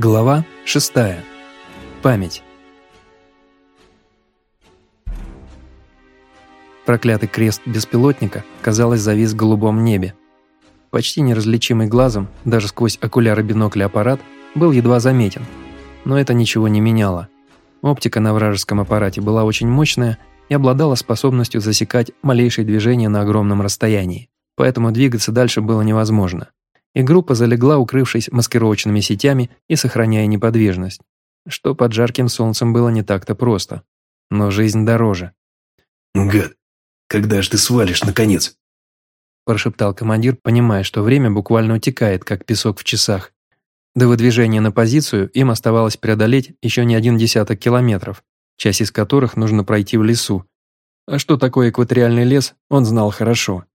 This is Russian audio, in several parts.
Глава 6. Память. Проклятый крест беспилотника, казалось, завис в голубом небе. Почти неразличимый глазом, даже сквозь окуляры бинокля аппарат, был едва заметен. Но это ничего не меняло. Оптика на вражеском аппарате была очень мощная и обладала способностью засекать малейшие движения на огромном расстоянии, поэтому двигаться дальше было невозможно и группа залегла, укрывшись маскировочными сетями и сохраняя неподвижность, что под жарким солнцем было не так-то просто. Но жизнь дороже. «Гад, когда ж ты свалишь, наконец?» прошептал командир, понимая, что время буквально утекает, как песок в часах. До выдвижения на позицию им оставалось преодолеть еще не один десяток километров, часть из которых нужно пройти в лесу. А что такое экваториальный лес, он знал хорошо.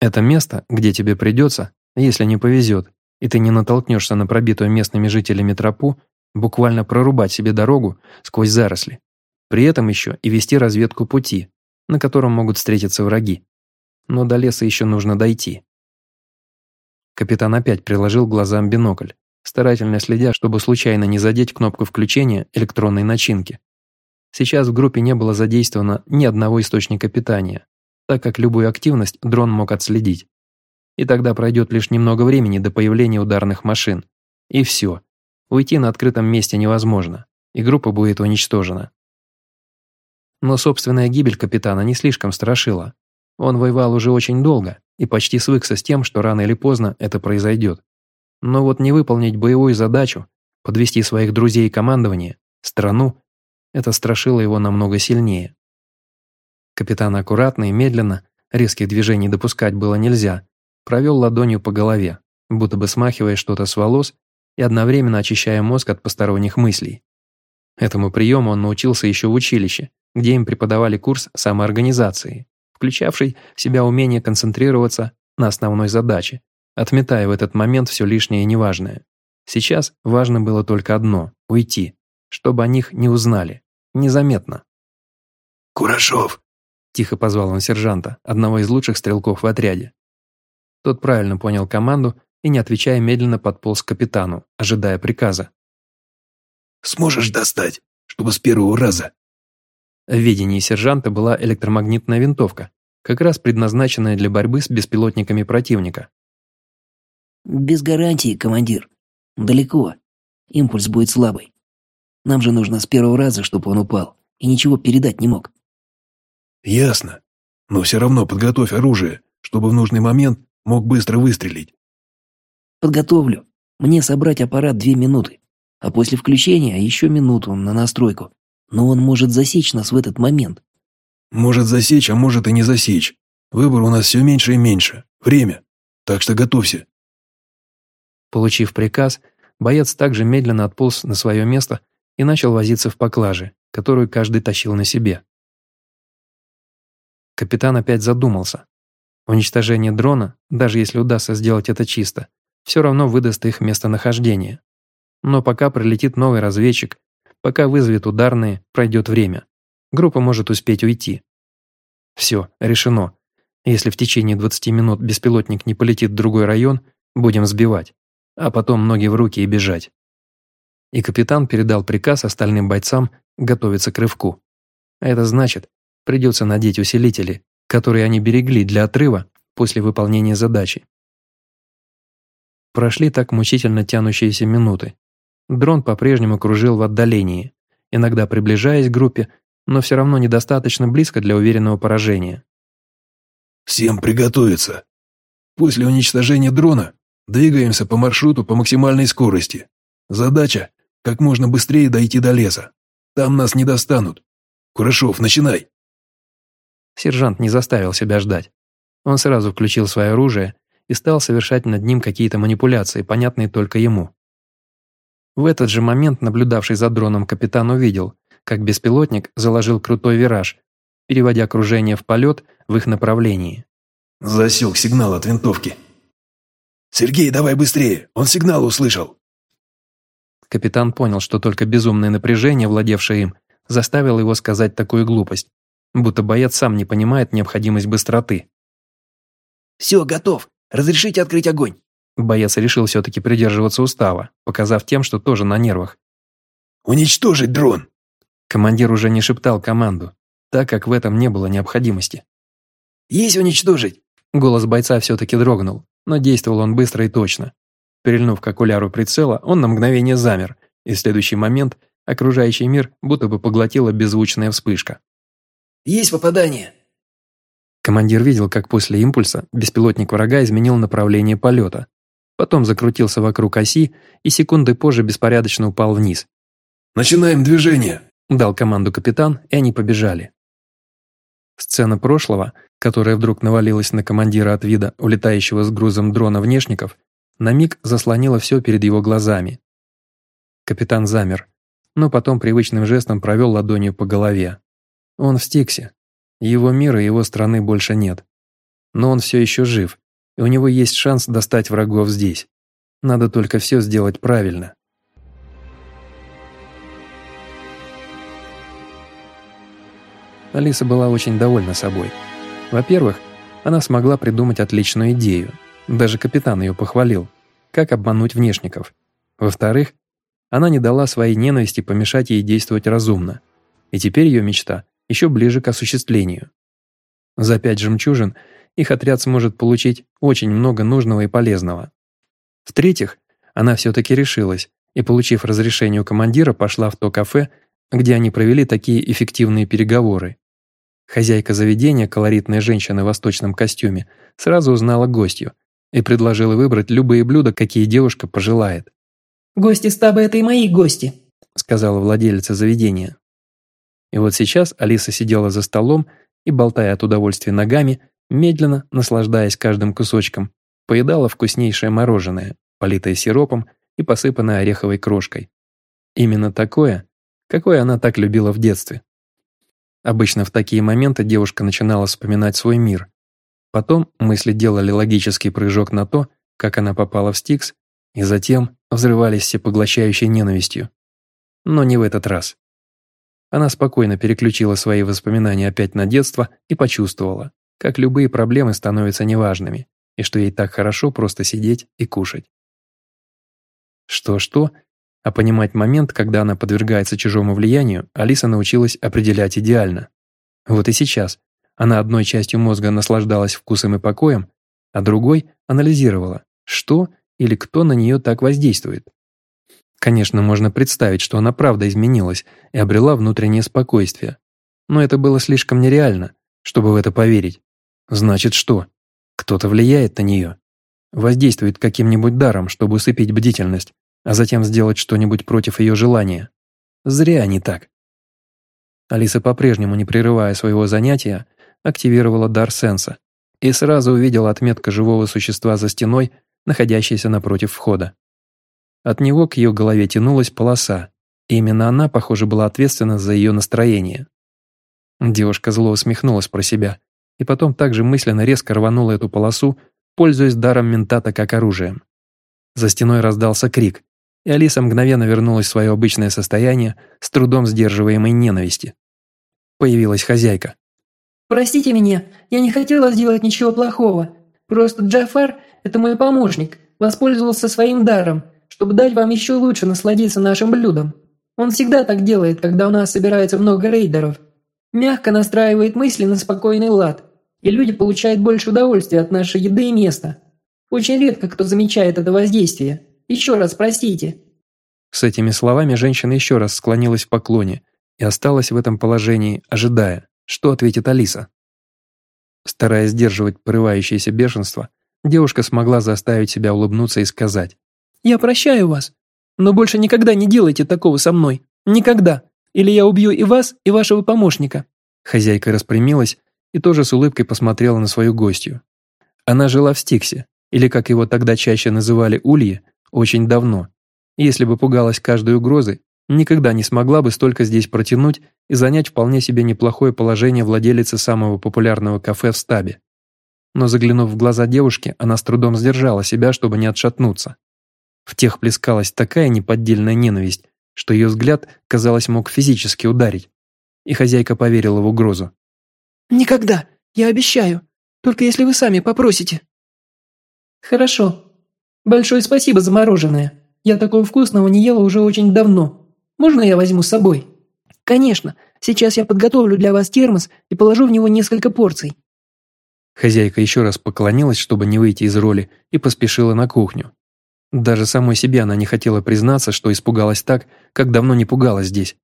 Это место, где тебе придется, если не повезет, и ты не натолкнешься на пробитую местными жителями тропу, буквально прорубать себе дорогу сквозь заросли. При этом еще и вести разведку пути, на котором могут встретиться враги. Но до леса еще нужно дойти. Капитан опять приложил глазам бинокль, старательно следя, чтобы случайно не задеть кнопку включения электронной начинки. Сейчас в группе не было задействовано ни одного источника питания, так как любую активность дрон мог отследить и тогда пройдет лишь немного времени до появления ударных машин. И все. Уйти на открытом месте невозможно, и группа будет уничтожена. Но собственная гибель капитана не слишком страшила. Он воевал уже очень долго и почти свыкся с тем, что рано или поздно это произойдет. Но вот не выполнить боевую задачу, подвести своих друзей и командование, страну, это страшило его намного сильнее. Капитан аккуратно и медленно, резких движений допускать было нельзя, провел ладонью по голове, будто бы смахивая что-то с волос и одновременно очищая мозг от посторонних мыслей. Этому приему он научился еще в училище, где им преподавали курс самоорганизации, включавший в себя умение концентрироваться на основной задаче, отметая в этот момент все лишнее и неважное. Сейчас важно было только одно – уйти, чтобы о них не узнали, незаметно. «Курашов!» – тихо позвал он сержанта, одного из лучших стрелков в отряде. Тот правильно понял команду и, не отвечая, медленно подполз к капитану, ожидая приказа. «Сможешь достать, чтобы с первого раза?» В видении сержанта была электромагнитная винтовка, как раз предназначенная для борьбы с беспилотниками противника. «Без гарантии, командир. Далеко. Импульс будет слабый. Нам же нужно с первого раза, чтобы он упал, и ничего передать не мог». «Ясно. Но все равно подготовь оружие, чтобы в нужный момент Мог быстро выстрелить. Подготовлю. Мне собрать аппарат две минуты, а после включения еще минуту на настройку. Но он может засечь нас в этот момент. Может засечь, а может и не засечь. Выбор у нас все меньше и меньше. Время. Так что готовься. Получив приказ, боец также медленно отполз на свое место и начал возиться в поклаже, которую каждый тащил на себе. Капитан опять задумался, Уничтожение дрона, даже если удастся сделать это чисто, все равно выдаст их местонахождение. Но пока прилетит новый разведчик, пока вызовет ударные, пройдет время. Группа может успеть уйти. Все, решено. Если в течение 20 минут беспилотник не полетит в другой район, будем сбивать, а потом ноги в руки и бежать. И капитан передал приказ остальным бойцам готовиться к рывку. А это значит, придется надеть усилители, которые они берегли для отрыва после выполнения задачи. Прошли так мучительно тянущиеся минуты. Дрон по-прежнему кружил в отдалении, иногда приближаясь к группе, но все равно недостаточно близко для уверенного поражения. «Всем приготовиться. После уничтожения дрона двигаемся по маршруту по максимальной скорости. Задача – как можно быстрее дойти до леса. Там нас не достанут. Курашов, начинай!» Сержант не заставил себя ждать. Он сразу включил свое оружие и стал совершать над ним какие-то манипуляции, понятные только ему. В этот же момент наблюдавший за дроном капитан увидел, как беспилотник заложил крутой вираж, переводя кружение в полет в их направлении. Засек сигнал от винтовки. «Сергей, давай быстрее! Он сигнал услышал!» Капитан понял, что только безумное напряжение, владевшее им, заставило его сказать такую глупость будто боец сам не понимает необходимость быстроты. «Все, готов. Разрешите открыть огонь?» Боец решил все-таки придерживаться устава, показав тем, что тоже на нервах. «Уничтожить дрон!» Командир уже не шептал команду, так как в этом не было необходимости. «Есть уничтожить!» Голос бойца все-таки дрогнул, но действовал он быстро и точно. Перельнув к окуляру прицела, он на мгновение замер, и в следующий момент окружающий мир будто бы поглотила беззвучная вспышка. «Есть попадание!» Командир видел, как после импульса беспилотник врага изменил направление полета, потом закрутился вокруг оси и секунды позже беспорядочно упал вниз. «Начинаем движение!» – дал команду капитан, и они побежали. Сцена прошлого, которая вдруг навалилась на командира от вида улетающего с грузом дрона внешников, на миг заслонила все перед его глазами. Капитан замер, но потом привычным жестом провел ладонью по голове. Он в Стиксе. Его мира и его страны больше нет. Но он все еще жив, и у него есть шанс достать врагов здесь. Надо только все сделать правильно. Алиса была очень довольна собой. Во-первых, она смогла придумать отличную идею. Даже капитан ее похвалил. Как обмануть внешников. Во-вторых, она не дала своей ненависти помешать ей действовать разумно. И теперь ее мечта еще ближе к осуществлению. За пять жемчужин их отряд сможет получить очень много нужного и полезного. В-третьих, она все-таки решилась и, получив разрешение у командира, пошла в то кафе, где они провели такие эффективные переговоры. Хозяйка заведения, колоритная женщина в восточном костюме, сразу узнала гостью и предложила выбрать любые блюда, какие девушка пожелает. «Гости стаба – это и мои гости», – сказала владелица заведения. И вот сейчас Алиса сидела за столом и, болтая от удовольствия ногами, медленно, наслаждаясь каждым кусочком, поедала вкуснейшее мороженое, политое сиропом и посыпанное ореховой крошкой. Именно такое, какое она так любила в детстве. Обычно в такие моменты девушка начинала вспоминать свой мир. Потом мысли делали логический прыжок на то, как она попала в Стикс, и затем взрывались всепоглощающей ненавистью. Но не в этот раз. Она спокойно переключила свои воспоминания опять на детство и почувствовала, как любые проблемы становятся неважными, и что ей так хорошо просто сидеть и кушать. Что-что, а понимать момент, когда она подвергается чужому влиянию, Алиса научилась определять идеально. Вот и сейчас она одной частью мозга наслаждалась вкусом и покоем, а другой анализировала, что или кто на нее так воздействует. Конечно, можно представить, что она правда изменилась и обрела внутреннее спокойствие. Но это было слишком нереально, чтобы в это поверить. Значит что? Кто-то влияет на нее. Воздействует каким-нибудь даром, чтобы усыпить бдительность, а затем сделать что-нибудь против ее желания. Зря они так. Алиса, по-прежнему не прерывая своего занятия, активировала дар сенса и сразу увидела отметка живого существа за стеной, находящейся напротив входа. От него к ее голове тянулась полоса, и именно она, похоже, была ответственна за ее настроение. Девушка зло усмехнулась про себя, и потом также мысленно резко рванула эту полосу, пользуясь даром ментата как оружием. За стеной раздался крик, и Алиса мгновенно вернулась в свое обычное состояние с трудом сдерживаемой ненависти. Появилась хозяйка. «Простите меня, я не хотела сделать ничего плохого. Просто Джафар – это мой помощник, воспользовался своим даром, чтобы дать вам еще лучше насладиться нашим блюдом. Он всегда так делает, когда у нас собирается много рейдеров. Мягко настраивает мысли на спокойный лад, и люди получают больше удовольствия от нашей еды и места. Очень редко кто замечает это воздействие. Еще раз простите». С этими словами женщина еще раз склонилась в поклоне и осталась в этом положении, ожидая, что ответит Алиса. Стараясь сдерживать порывающееся бешенство, девушка смогла заставить себя улыбнуться и сказать я прощаю вас. Но больше никогда не делайте такого со мной. Никогда. Или я убью и вас, и вашего помощника». Хозяйка распрямилась и тоже с улыбкой посмотрела на свою гостью. Она жила в Стиксе, или, как его тогда чаще называли, Улье, очень давно. Если бы пугалась каждой угрозы, никогда не смогла бы столько здесь протянуть и занять вполне себе неплохое положение владелицы самого популярного кафе в стабе. Но заглянув в глаза девушки, она с трудом сдержала себя, чтобы не отшатнуться. В тех плескалась такая неподдельная ненависть, что ее взгляд, казалось, мог физически ударить. И хозяйка поверила в угрозу. «Никогда, я обещаю. Только если вы сами попросите». «Хорошо. Большое спасибо за мороженое. Я такого вкусного не ела уже очень давно. Можно я возьму с собой?» «Конечно. Сейчас я подготовлю для вас термос и положу в него несколько порций». Хозяйка еще раз поклонилась, чтобы не выйти из роли, и поспешила на кухню. Даже самой себе она не хотела признаться, что испугалась так, как давно не пугалась здесь.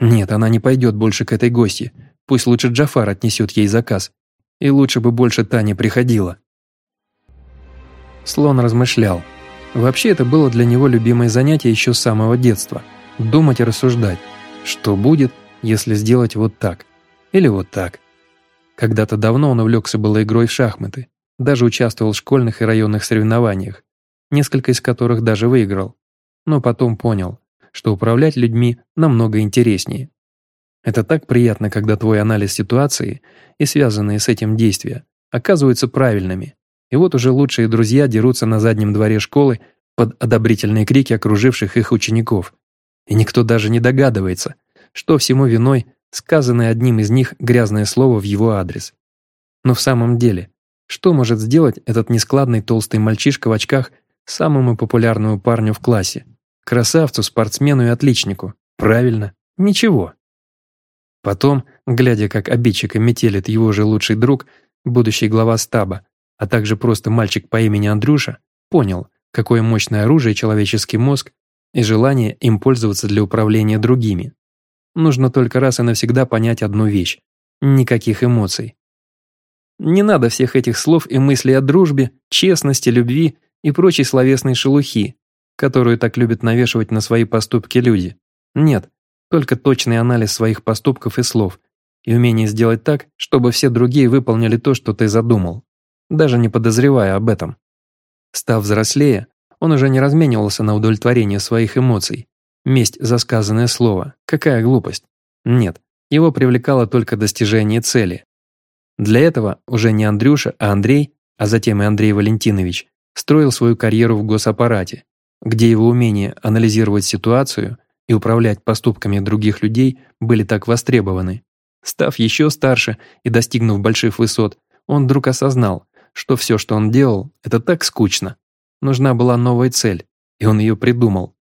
Нет, она не пойдет больше к этой гости. Пусть лучше Джафар отнесет ей заказ. И лучше бы больше Таня приходила. Слон размышлял. Вообще это было для него любимое занятие еще с самого детства. Думать и рассуждать, что будет, если сделать вот так. Или вот так. Когда-то давно он увлекся было игрой в шахматы. Даже участвовал в школьных и районных соревнованиях, несколько из которых даже выиграл. Но потом понял, что управлять людьми намного интереснее. Это так приятно, когда твой анализ ситуации и связанные с этим действия оказываются правильными. И вот уже лучшие друзья дерутся на заднем дворе школы под одобрительные крики окруживших их учеников. И никто даже не догадывается, что всему виной сказанное одним из них грязное слово в его адрес. Но в самом деле, что может сделать этот нескладный толстый мальчишка в очках самому популярному парню в классе? Красавцу, спортсмену и отличнику. Правильно, ничего. Потом, глядя, как обидчика метелит его же лучший друг, будущий глава стаба, а также просто мальчик по имени Андрюша, понял, какое мощное оружие человеческий мозг и желание им пользоваться для управления другими. Нужно только раз и навсегда понять одну вещь. Никаких эмоций. Не надо всех этих слов и мыслей о дружбе, честности, любви и прочей словесной шелухи, которую так любят навешивать на свои поступки люди. Нет, только точный анализ своих поступков и слов и умение сделать так, чтобы все другие выполнили то, что ты задумал, даже не подозревая об этом. Став взрослее, он уже не разменивался на удовлетворение своих эмоций. Месть за сказанное слово. Какая глупость. Нет, его привлекало только достижение цели. Для этого уже не Андрюша, а Андрей, а затем и Андрей Валентинович, строил свою карьеру в госаппарате, где его умение анализировать ситуацию и управлять поступками других людей были так востребованы. Став еще старше и достигнув больших высот, он вдруг осознал, что все, что он делал, это так скучно. Нужна была новая цель, и он ее придумал.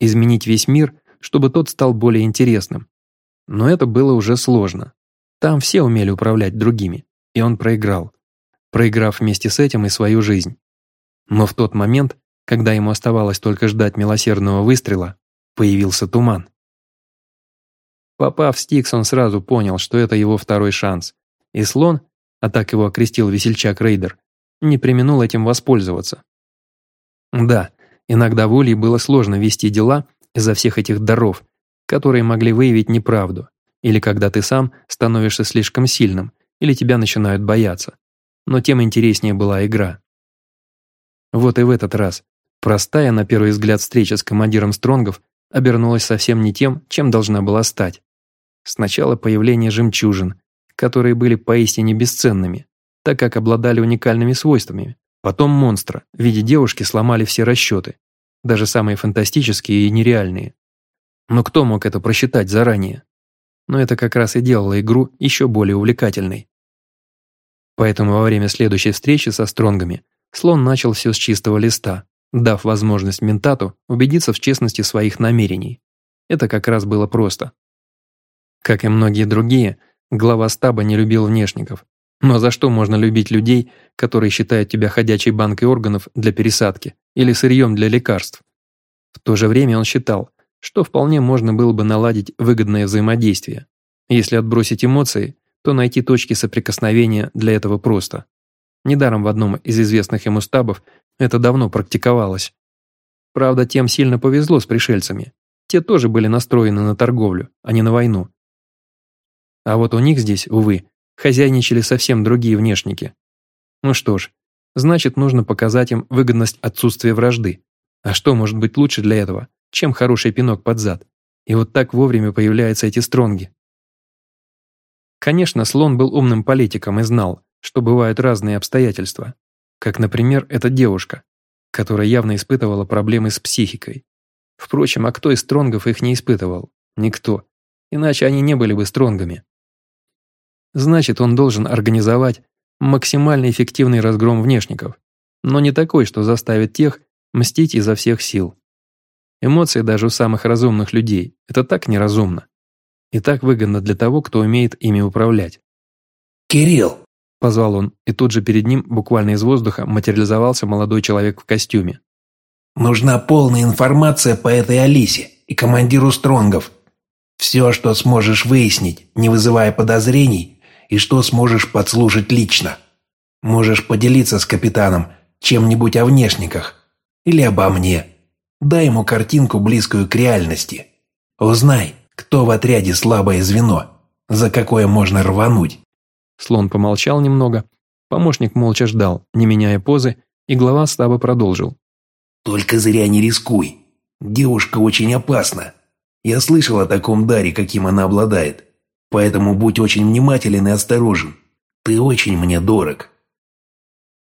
Изменить весь мир, чтобы тот стал более интересным. Но это было уже сложно. Там все умели управлять другими, и он проиграл. Проиграв вместе с этим и свою жизнь. Но в тот момент, когда ему оставалось только ждать милосердного выстрела, появился туман. Попав в Стикс, он сразу понял, что это его второй шанс. И слон, а так его окрестил весельчак Рейдер, не применул этим воспользоваться. Да, иногда волей было сложно вести дела из-за всех этих даров, которые могли выявить неправду, или когда ты сам становишься слишком сильным, или тебя начинают бояться. Но тем интереснее была игра. Вот и в этот раз. Простая, на первый взгляд, встреча с командиром Стронгов обернулась совсем не тем, чем должна была стать. Сначала появление жемчужин, которые были поистине бесценными, так как обладали уникальными свойствами. Потом монстра в виде девушки сломали все расчеты, даже самые фантастические и нереальные. Но кто мог это просчитать заранее? Но это как раз и делало игру еще более увлекательной. Поэтому во время следующей встречи со Стронгами Слон начал все с чистого листа, дав возможность Ментату убедиться в честности своих намерений. Это как раз было просто. Как и многие другие, глава стаба не любил внешников. Но за что можно любить людей, которые считают тебя ходячей банкой органов для пересадки или сырьем для лекарств? В то же время он считал, что вполне можно было бы наладить выгодное взаимодействие. Если отбросить эмоции, то найти точки соприкосновения для этого просто. Недаром в одном из известных ему стабов это давно практиковалось. Правда, тем сильно повезло с пришельцами. Те тоже были настроены на торговлю, а не на войну. А вот у них здесь, увы, хозяйничали совсем другие внешники. Ну что ж, значит, нужно показать им выгодность отсутствия вражды. А что может быть лучше для этого, чем хороший пинок под зад? И вот так вовремя появляются эти стронги. Конечно, слон был умным политиком и знал, что бывают разные обстоятельства, как, например, эта девушка, которая явно испытывала проблемы с психикой. Впрочем, а кто из стронгов их не испытывал? Никто. Иначе они не были бы стронгами. Значит, он должен организовать максимально эффективный разгром внешников, но не такой, что заставит тех, Мстить изо всех сил. Эмоции даже у самых разумных людей – это так неразумно. И так выгодно для того, кто умеет ими управлять. «Кирилл!» – позвал он, и тут же перед ним, буквально из воздуха, материализовался молодой человек в костюме. «Нужна полная информация по этой Алисе и командиру Стронгов. Все, что сможешь выяснить, не вызывая подозрений, и что сможешь подслушать лично. Можешь поделиться с капитаном чем-нибудь о внешниках или обо мне. Дай ему картинку, близкую к реальности. Узнай, кто в отряде слабое звено, за какое можно рвануть. Слон помолчал немного, помощник молча ждал, не меняя позы, и глава стаба продолжил. «Только зря не рискуй. Девушка очень опасна. Я слышал о таком даре, каким она обладает. Поэтому будь очень внимателен и осторожен. Ты очень мне дорог».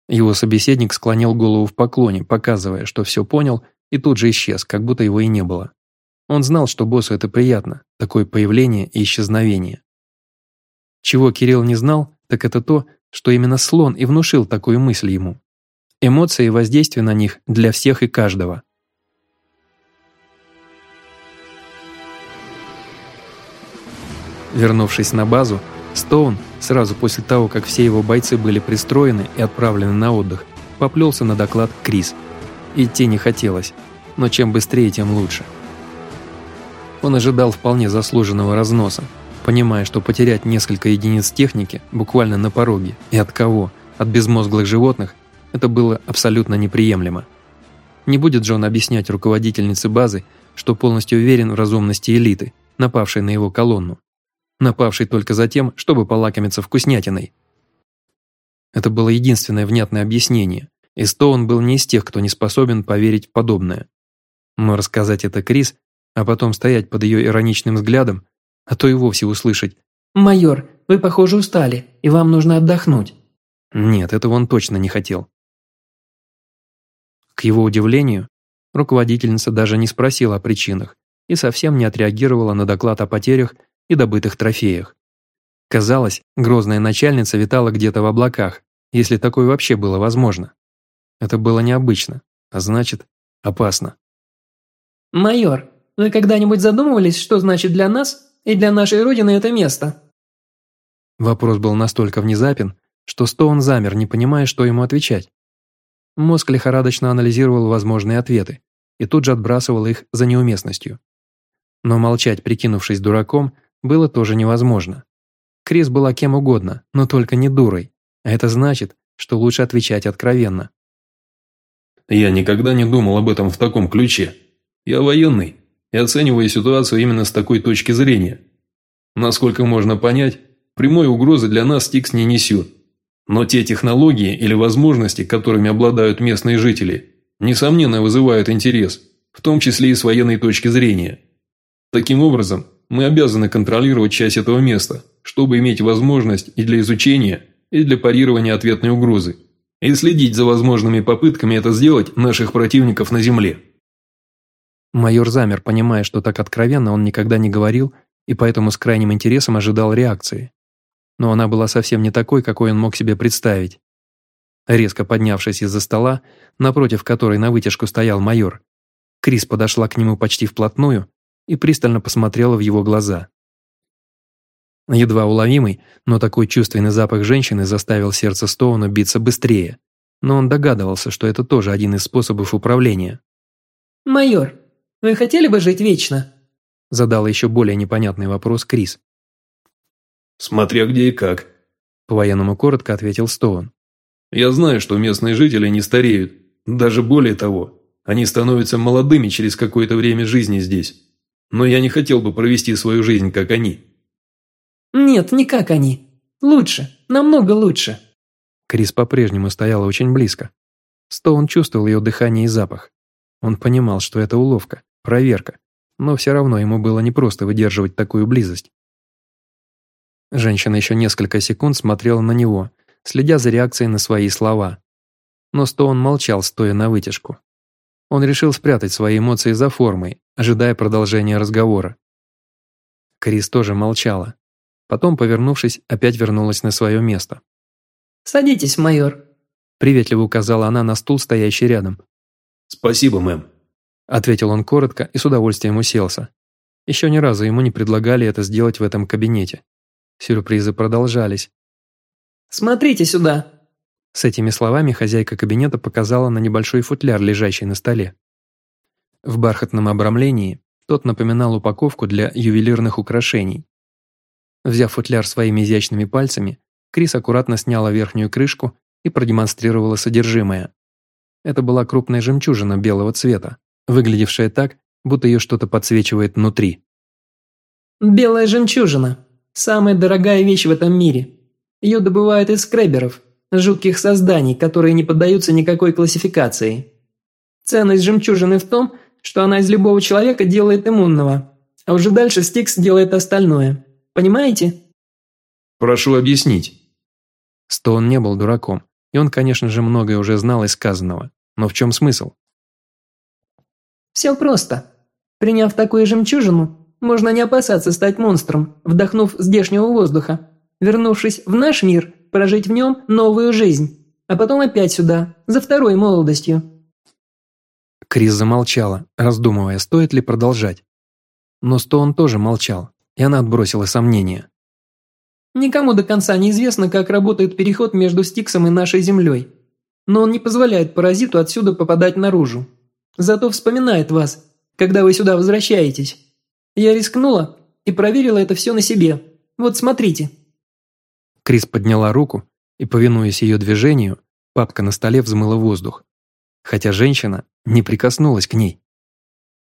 Его собеседник склонил голову в поклоне, показывая, что все понял, и тут же исчез, как будто его и не было. Он знал, что боссу это приятно, такое появление и исчезновение. Чего Кирилл не знал, так это то, что именно слон и внушил такую мысль ему. Эмоции и воздействие на них для всех и каждого. Вернувшись на базу, Стоун, сразу после того, как все его бойцы были пристроены и отправлены на отдых, поплелся на доклад Крис. Идти не хотелось, но чем быстрее, тем лучше. Он ожидал вполне заслуженного разноса, понимая, что потерять несколько единиц техники буквально на пороге, и от кого, от безмозглых животных, это было абсолютно неприемлемо. Не будет же он объяснять руководительнице базы, что полностью уверен в разумности элиты, напавшей на его колонну напавший только за тем, чтобы полакомиться вкуснятиной. Это было единственное внятное объяснение, и Стоун был не из тех, кто не способен поверить подобное. Но рассказать это Крис, а потом стоять под ее ироничным взглядом, а то и вовсе услышать «Майор, вы, похоже, устали, и вам нужно отдохнуть». Нет, этого он точно не хотел. К его удивлению, руководительница даже не спросила о причинах и совсем не отреагировала на доклад о потерях и добытых трофеях. Казалось, грозная начальница витала где-то в облаках, если такое вообще было возможно. Это было необычно, а значит, опасно. «Майор, вы когда-нибудь задумывались, что значит для нас и для нашей Родины это место?» Вопрос был настолько внезапен, что Стоун замер, не понимая, что ему отвечать. Мозг лихорадочно анализировал возможные ответы и тут же отбрасывал их за неуместностью. Но молчать, прикинувшись дураком, было тоже невозможно. Крис была кем угодно, но только не дурой, а это значит, что лучше отвечать откровенно. «Я никогда не думал об этом в таком ключе. Я военный и оцениваю ситуацию именно с такой точки зрения. Насколько можно понять, прямой угрозы для нас Стикс не несет. Но те технологии или возможности, которыми обладают местные жители, несомненно вызывают интерес, в том числе и с военной точки зрения. Таким образом, мы обязаны контролировать часть этого места, чтобы иметь возможность и для изучения, и для парирования ответной угрозы, и следить за возможными попытками это сделать наших противников на земле. Майор замер, понимая, что так откровенно он никогда не говорил, и поэтому с крайним интересом ожидал реакции. Но она была совсем не такой, какой он мог себе представить. Резко поднявшись из-за стола, напротив которой на вытяжку стоял майор, Крис подошла к нему почти вплотную и пристально посмотрела в его глаза. Едва уловимый, но такой чувственный запах женщины заставил сердце Стоуна биться быстрее, но он догадывался, что это тоже один из способов управления. «Майор, вы хотели бы жить вечно?» Задал еще более непонятный вопрос Крис. «Смотря где и как», – по-военному коротко ответил Стоун. «Я знаю, что местные жители не стареют. Даже более того, они становятся молодыми через какое-то время жизни здесь но я не хотел бы провести свою жизнь, как они». «Нет, не как они. Лучше, намного лучше». Крис по-прежнему стояла очень близко. Стоун чувствовал ее дыхание и запах. Он понимал, что это уловка, проверка, но все равно ему было непросто выдерживать такую близость. Женщина еще несколько секунд смотрела на него, следя за реакцией на свои слова. Но Стоун молчал, стоя на вытяжку. Он решил спрятать свои эмоции за формой, ожидая продолжения разговора. Крис тоже молчала. Потом, повернувшись, опять вернулась на свое место. «Садитесь, майор», – приветливо указала она на стул, стоящий рядом. «Спасибо, мэм», – ответил он коротко и с удовольствием уселся. Еще ни разу ему не предлагали это сделать в этом кабинете. Сюрпризы продолжались. «Смотрите сюда!» С этими словами хозяйка кабинета показала на небольшой футляр, лежащий на столе. В бархатном обрамлении тот напоминал упаковку для ювелирных украшений. Взяв футляр своими изящными пальцами, Крис аккуратно сняла верхнюю крышку и продемонстрировала содержимое. Это была крупная жемчужина белого цвета, выглядевшая так, будто ее что-то подсвечивает внутри. «Белая жемчужина. Самая дорогая вещь в этом мире. Ее добывают из скреберов, жутких созданий, которые не поддаются никакой классификации. Ценность жемчужины в том, что она из любого человека делает иммунного, а уже дальше Стикс делает остальное. Понимаете? Прошу объяснить. Стоун не был дураком, и он, конечно же, многое уже знал из сказанного. Но в чем смысл? Все просто. Приняв такую жемчужину, можно не опасаться стать монстром, вдохнув здешнего воздуха. Вернувшись в наш мир, прожить в нем новую жизнь, а потом опять сюда, за второй молодостью. Крис замолчала, раздумывая, стоит ли продолжать. Но Стоун тоже молчал, и она отбросила сомнения. Никому до конца не известно, как работает переход между Стиксом и нашей Землей. Но он не позволяет паразиту отсюда попадать наружу. Зато вспоминает вас, когда вы сюда возвращаетесь. Я рискнула и проверила это все на себе. Вот смотрите». Крис подняла руку, и, повинуясь ее движению, папка на столе взмыла воздух. Хотя женщина не прикоснулась к ней.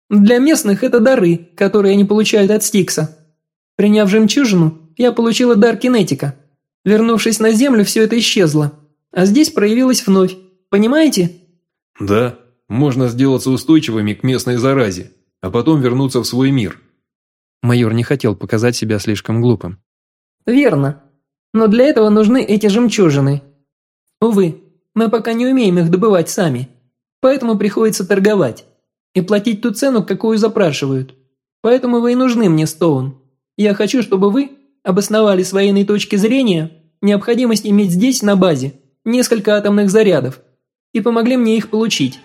«Для местных это дары, которые они получают от Стикса. Приняв жемчужину, я получила дар кинетика. Вернувшись на Землю, все это исчезло. А здесь проявилось вновь. Понимаете?» «Да, можно сделаться устойчивыми к местной заразе, а потом вернуться в свой мир». Майор не хотел показать себя слишком глупым. «Верно. Но для этого нужны эти жемчужины. Увы, мы пока не умеем их добывать сами, поэтому приходится торговать и платить ту цену, какую запрашивают. Поэтому вы и нужны мне, Стоун. Я хочу, чтобы вы обосновали с военной точки зрения необходимость иметь здесь, на базе, несколько атомных зарядов и помогли мне их получить».